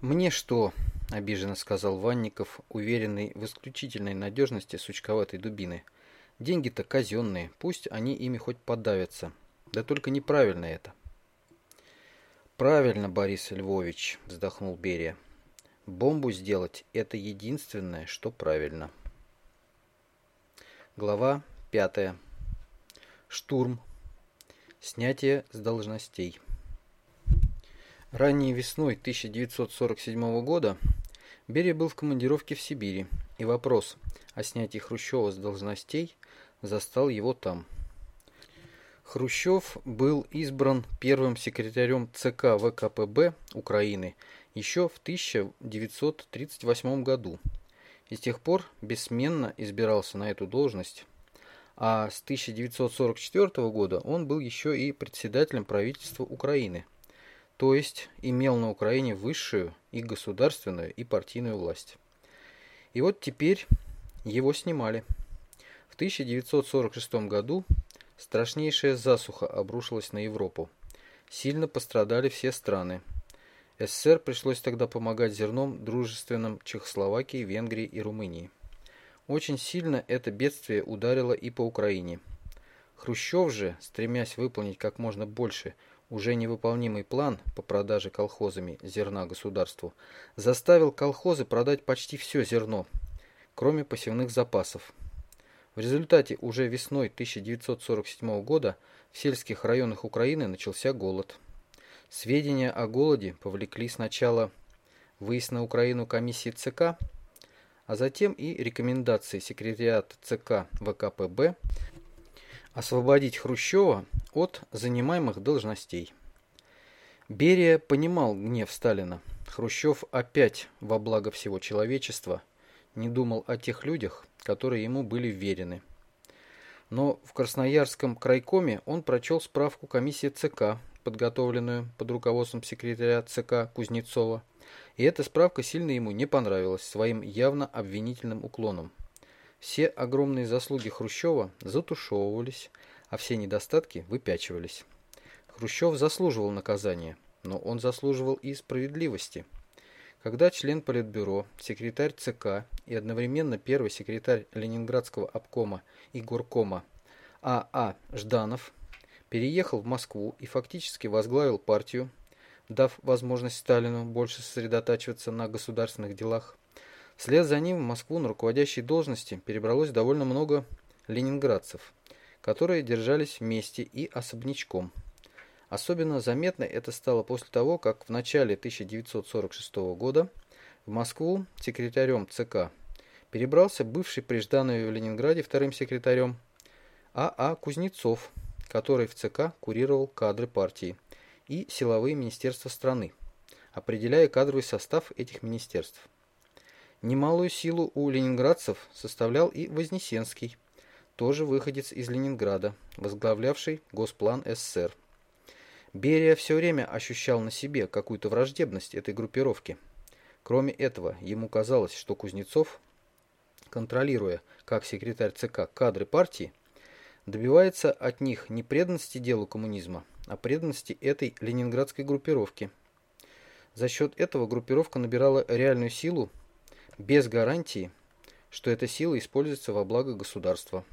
«Мне что?» – обиженно сказал Ванников, уверенный в исключительной надежности сучковатой дубины. «Деньги-то казенные, пусть они ими хоть подавятся. Да только неправильно это». «Правильно, Борис Львович», – вздохнул Берия. «Бомбу сделать – это единственное, что правильно». Глава пятая. Штурм. Снятие с должностей. Ранней весной 1947 года Берия был в командировке в Сибири, и вопрос о снятии Хрущева с должностей застал его там. Хрущев был избран первым секретарем ЦК ВКПБ Украины еще в 1938 году и с тех пор бессменно избирался на эту должность, а с 1944 года он был еще и председателем правительства Украины – то есть имел на Украине высшую и государственную, и партийную власть. И вот теперь его снимали. В 1946 году страшнейшая засуха обрушилась на Европу. Сильно пострадали все страны. СССР пришлось тогда помогать зерном дружественным Чехословакии, Венгрии и Румынии. Очень сильно это бедствие ударило и по Украине. Хрущев же, стремясь выполнить как можно больше уже невыполнимый план по продаже колхозами зерна государству заставил колхозы продать почти все зерно, кроме посевных запасов. В результате уже весной 1947 года в сельских районах Украины начался голод. Сведения о голоде повлекли сначала выезд на Украину комиссии ЦК, а затем и рекомендации секретариата ЦК ВКПБ освободить Хрущева от занимаемых должностей. Берия понимал гнев Сталина. Хрущев опять во благо всего человечества не думал о тех людях, которые ему были верены. Но в Красноярском крайкоме он прочел справку комиссии ЦК, подготовленную под руководством секретаря ЦК Кузнецова, и эта справка сильно ему не понравилась своим явно обвинительным уклоном. Все огромные заслуги Хрущева затушевывались, а все недостатки выпячивались. Хрущев заслуживал наказания, но он заслуживал и справедливости. Когда член Политбюро, секретарь ЦК и одновременно первый секретарь Ленинградского обкома и горкома А.А. Жданов переехал в Москву и фактически возглавил партию, дав возможность Сталину больше сосредотачиваться на государственных делах, Вслед за ним в Москву на руководящие должности перебралось довольно много ленинградцев, которые держались вместе и особнячком. Особенно заметно это стало после того, как в начале 1946 года в Москву секретарем ЦК перебрался бывший при в Ленинграде вторым секретарем А.А. А Кузнецов, который в ЦК курировал кадры партии и силовые министерства страны, определяя кадровый состав этих министерств. Немалую силу у ленинградцев составлял и Вознесенский, тоже выходец из Ленинграда, возглавлявший Госплан СССР. Берия все время ощущал на себе какую-то враждебность этой группировки. Кроме этого, ему казалось, что Кузнецов, контролируя как секретарь ЦК кадры партии, добивается от них не преданности делу коммунизма, а преданности этой ленинградской группировки. За счет этого группировка набирала реальную силу без гарантии, что эта сила используется во благо государства.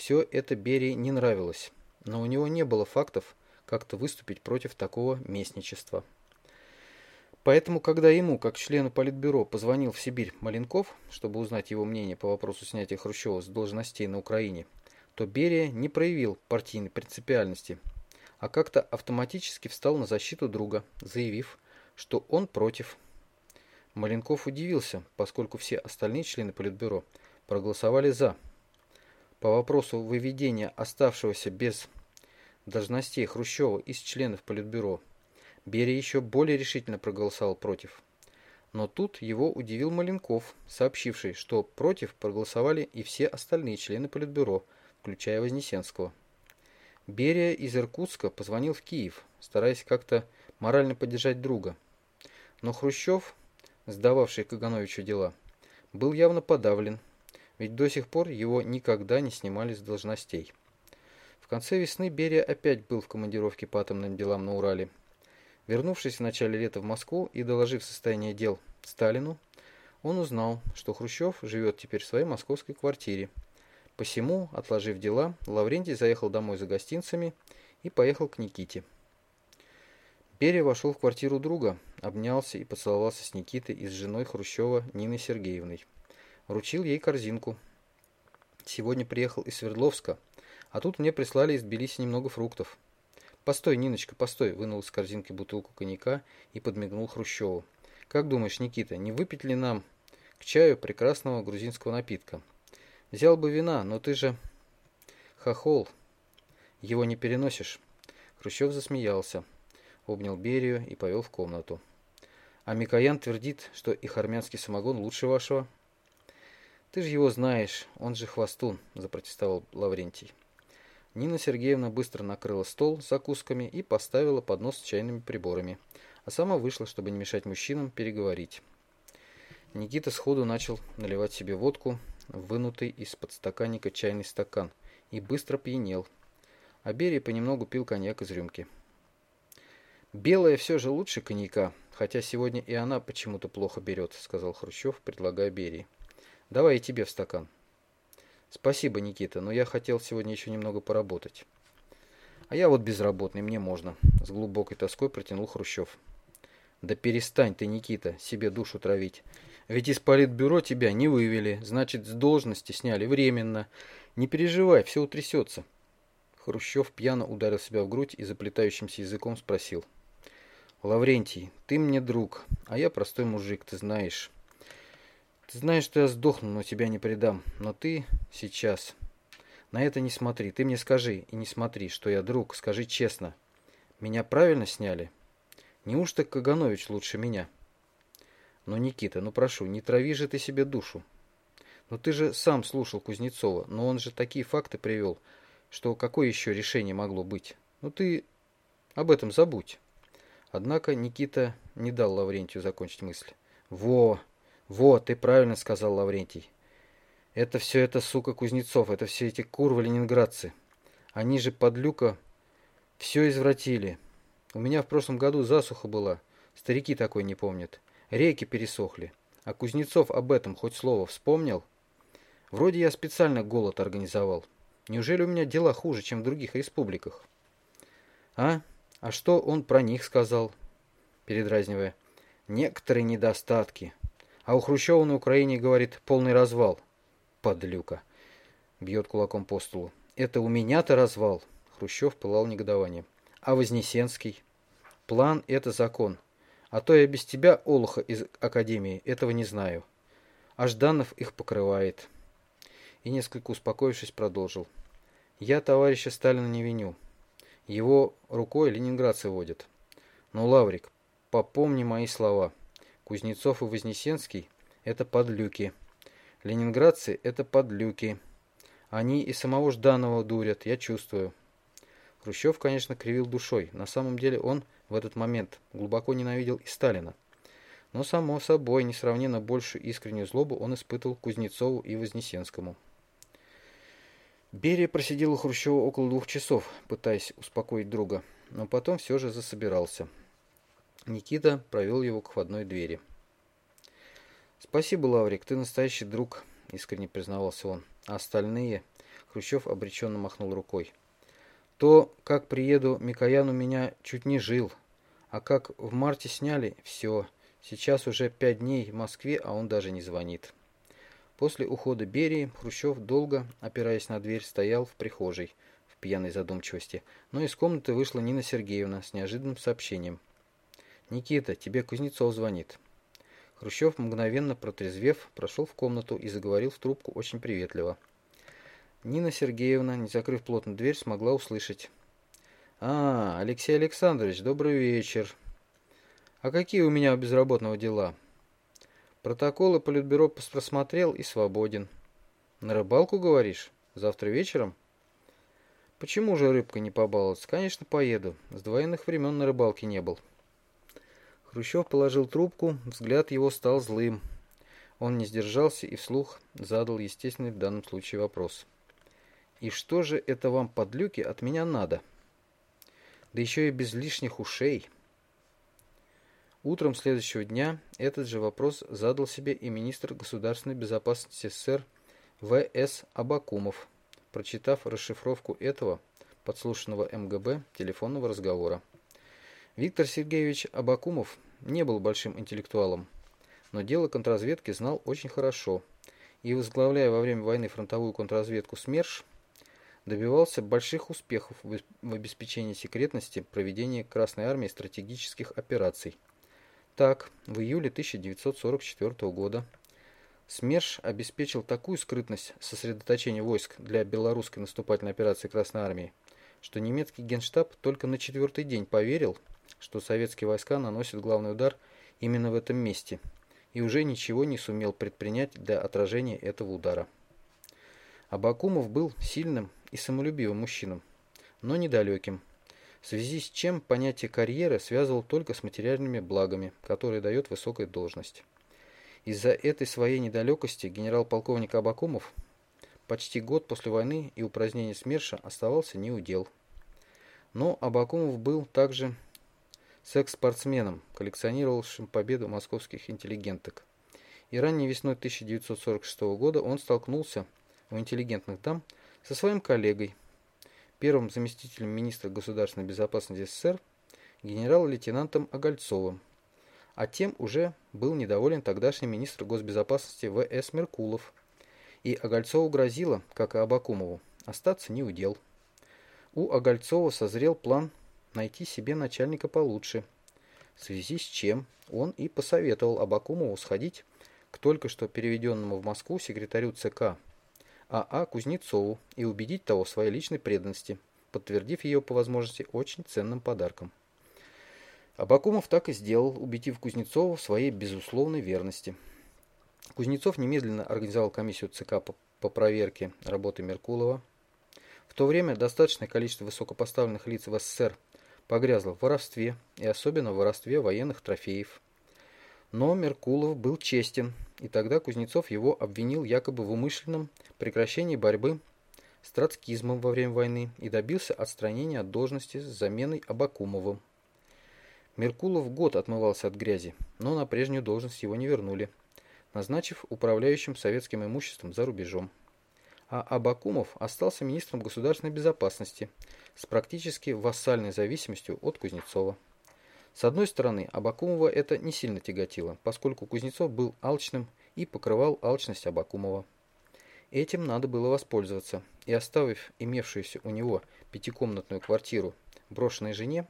Все это Берии не нравилось, но у него не было фактов как-то выступить против такого местничества. Поэтому, когда ему, как члену Политбюро, позвонил в Сибирь Маленков, чтобы узнать его мнение по вопросу снятия Хрущева с должностей на Украине, то Берия не проявил партийной принципиальности, а как-то автоматически встал на защиту друга, заявив, что он против Маленков удивился, поскольку все остальные члены Политбюро проголосовали «за». По вопросу выведения оставшегося без должностей Хрущева из членов Политбюро, Берия еще более решительно проголосовал против. Но тут его удивил Маленков, сообщивший, что против проголосовали и все остальные члены Политбюро, включая Вознесенского. Берия из Иркутска позвонил в Киев, стараясь как-то морально поддержать друга. Но Хрущев сдававший Кагановичу дела, был явно подавлен, ведь до сих пор его никогда не снимали с должностей. В конце весны Берия опять был в командировке по атомным делам на Урале. Вернувшись в начале лета в Москву и доложив состояние дел Сталину, он узнал, что Хрущев живет теперь в своей московской квартире. Посему, отложив дела, Лаврентий заехал домой за гостинцами и поехал к Никите. Берия вошел в квартиру друга, обнялся и поцеловался с Никитой и с женой Хрущева Ниной Сергеевной. Вручил ей корзинку. Сегодня приехал из Свердловска, а тут мне прислали из Тбилиси немного фруктов. «Постой, Ниночка, постой!» – вынул из корзинки бутылку коньяка и подмигнул Хрущеву. «Как думаешь, Никита, не выпить ли нам к чаю прекрасного грузинского напитка? Взял бы вина, но ты же... хохол. Его не переносишь». Хрущев засмеялся обнял Берию и повел в комнату. А Микоян твердит, что их армянский самогон лучше вашего. Ты же его знаешь, он же хвостун, запротестовал Лаврентий. Нина Сергеевна быстро накрыла стол закусками и поставила поднос с чайными приборами, а сама вышла, чтобы не мешать мужчинам переговорить. Никита сходу начал наливать себе водку, вынутый из подстаканника чайный стакан, и быстро пьянел. А Берия понемногу пил коньяк из рюмки. «Белая все же лучше коньяка, хотя сегодня и она почему-то плохо берет», — сказал Хрущев, предлагая Берии. «Давай и тебе в стакан». «Спасибо, Никита, но я хотел сегодня еще немного поработать». «А я вот безработный, мне можно», — с глубокой тоской протянул Хрущев. «Да перестань ты, Никита, себе душу травить. Ведь из политбюро тебя не вывели, значит, с должности сняли временно. Не переживай, все утрясется». Хрущев пьяно ударил себя в грудь и заплетающимся языком спросил. Лаврентий, ты мне друг, а я простой мужик, ты знаешь. Ты знаешь, что я сдохну, но тебя не предам. Но ты сейчас... На это не смотри. Ты мне скажи и не смотри, что я друг. Скажи честно. Меня правильно сняли? Неужто Каганович лучше меня? Ну, Никита, ну прошу, не трави же ты себе душу. Ну ты же сам слушал Кузнецова, но он же такие факты привел, что какое еще решение могло быть? Ну ты об этом забудь. Однако Никита не дал Лаврентию закончить мысль. «Во! Во! Ты правильно сказал, Лаврентий. Это все это, сука, Кузнецов, это все эти курвы ленинградцы. Они же под люка все извратили. У меня в прошлом году засуха была. Старики такой не помнят. Реки пересохли. А Кузнецов об этом хоть слово вспомнил? Вроде я специально голод организовал. Неужели у меня дела хуже, чем в других республиках? А? А что он про них сказал? Передразнивая. Некоторые недостатки. А у Хрущева на Украине, говорит, полный развал. Подлюка. Бьет кулаком по столу. Это у меня-то развал. Хрущев пылал негодованием. А Вознесенский? План – это закон. А то я без тебя, Олуха из Академии, этого не знаю. А Жданов их покрывает. И несколько успокоившись, продолжил. Я товарища Сталина не виню. Его рукой ленинградцы водят. Но, Лаврик, попомни мои слова. Кузнецов и Вознесенский – это подлюки. Ленинградцы – это подлюки. Они и самого Жданова дурят, я чувствую. Хрущев, конечно, кривил душой. На самом деле он в этот момент глубоко ненавидел и Сталина. Но, само собой, несравненно большую искреннюю злобу он испытывал Кузнецову и Вознесенскому. Берия просидел у Хрущева около двух часов, пытаясь успокоить друга, но потом все же засобирался. Никита провел его к входной двери. «Спасибо, Лаврик, ты настоящий друг», — искренне признавался он. «А остальные...» — Хрущев обреченно махнул рукой. «То, как приеду, Микоян у меня чуть не жил. А как в марте сняли, все. Сейчас уже пять дней в Москве, а он даже не звонит». После ухода Берии Хрущев долго, опираясь на дверь, стоял в прихожей в пьяной задумчивости, но из комнаты вышла Нина Сергеевна с неожиданным сообщением. «Никита, тебе Кузнецов звонит». Хрущев, мгновенно протрезвев, прошел в комнату и заговорил в трубку очень приветливо. Нина Сергеевна, не закрыв плотно дверь, смогла услышать. «А, Алексей Александрович, добрый вечер. А какие у меня у безработного дела?» Протоколы Политбюро просмотрел и свободен. На рыбалку, говоришь? Завтра вечером? Почему же рыбка не побаловаться? Конечно, поеду. С двоенных времен на рыбалке не был. Хрущев положил трубку, взгляд его стал злым. Он не сдержался и вслух задал естественный в данном случае вопрос. «И что же это вам, подлюки, от меня надо? Да еще и без лишних ушей». Утром следующего дня этот же вопрос задал себе и министр государственной безопасности СССР В.С. Абакумов, прочитав расшифровку этого, подслушанного МГБ, телефонного разговора. Виктор Сергеевич Абакумов не был большим интеллектуалом, но дело контрразведки знал очень хорошо. И, возглавляя во время войны фронтовую контрразведку СМЕРШ, добивался больших успехов в обеспечении секретности проведения Красной Армии стратегических операций – так, в июле 1944 года СМЕРШ обеспечил такую скрытность сосредоточения войск для белорусской наступательной операции Красной Армии, что немецкий генштаб только на четвертый день поверил, что советские войска наносят главный удар именно в этом месте, и уже ничего не сумел предпринять для отражения этого удара. Абакумов был сильным и самолюбивым мужчиной, но недалеким, в связи с чем понятие карьеры связывал только с материальными благами, которые дает высокая должность. Из-за этой своей недалекости генерал-полковник Абакумов почти год после войны и упразднения СМЕРШа оставался неудел. Но Абакумов был также секс-спортсменом, коллекционировавшим победу московских интеллигенток. И ранней весной 1946 года он столкнулся у интеллигентных дам со своим коллегой, первым заместителем министра государственной безопасности СССР генерал-лейтенантом Огольцовым, а тем уже был недоволен тогдашний министр госбезопасности В.С. Меркулов, и Огольцову грозило, как и Абакумову, остаться не удел. У Огольцова созрел план найти себе начальника получше, в связи с чем он и посоветовал Абакумову сходить к только что переведенному в Москву секретарю ЦК а.А. Кузнецову и убедить того в своей личной преданности, подтвердив ее по возможности очень ценным подарком. Абакумов так и сделал, убедив Кузнецова в своей безусловной верности. Кузнецов немедленно организовал комиссию ЦК по, по проверке работы Меркулова. В то время достаточное количество высокопоставленных лиц в СССР погрязло в воровстве, и особенно в воровстве военных трофеев. Но Меркулов был честен, и тогда Кузнецов его обвинил якобы в умышленном прекращении борьбы с троцкизмом во время войны и добился отстранения от должности с заменой Абакумовым. Меркулов год отмывался от грязи, но на прежнюю должность его не вернули, назначив управляющим советским имуществом за рубежом. А Абакумов остался министром государственной безопасности с практически вассальной зависимостью от Кузнецова. С одной стороны, Абакумова это не сильно тяготило, поскольку Кузнецов был алчным и покрывал алчность Абакумова. Этим надо было воспользоваться, и оставив имевшуюся у него пятикомнатную квартиру брошенной жене,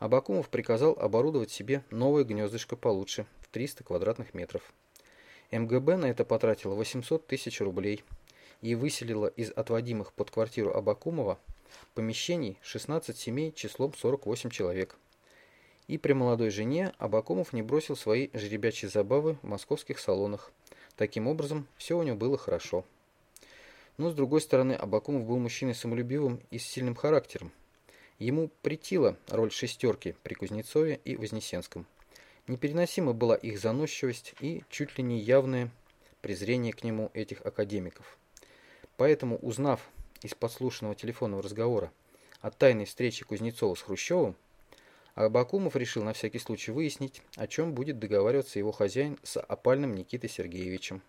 Абакумов приказал оборудовать себе новое гнездышко получше, в 300 квадратных метров. МГБ на это потратило 800 тысяч рублей и выселило из отводимых под квартиру Абакумова помещений 16 семей числом 48 человек. И при молодой жене Абакумов не бросил свои жеребячие забавы в московских салонах. Таким образом, все у него было хорошо. Но, с другой стороны, Абакумов был мужчиной самолюбивым и с сильным характером. Ему претила роль шестерки при Кузнецове и Вознесенском. Непереносима была их заносчивость и чуть ли не явное презрение к нему этих академиков. Поэтому, узнав из подслушанного телефонного разговора о тайной встрече Кузнецова с Хрущевым, Абакумов решил на всякий случай выяснить, о чем будет договариваться его хозяин с опальным Никитой Сергеевичем.